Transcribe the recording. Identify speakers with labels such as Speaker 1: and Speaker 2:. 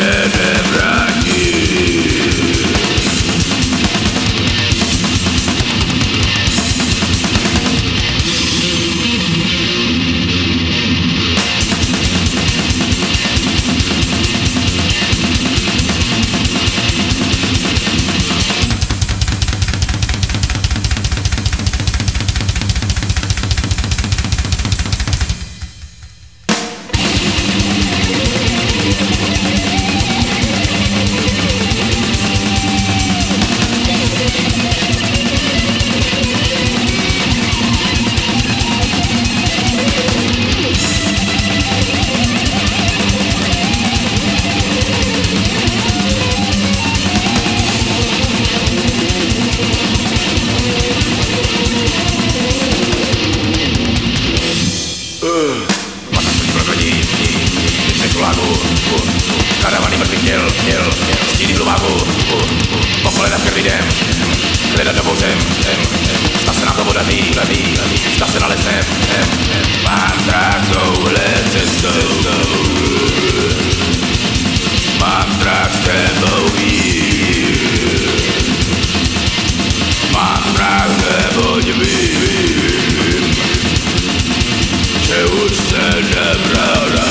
Speaker 1: už Hledat novou zem, zda se nám to podaří, zda se nalezne, mám takovouhle cestou. Mám strach s tebou jít, mám strach, neboť vím, že už se nebrala.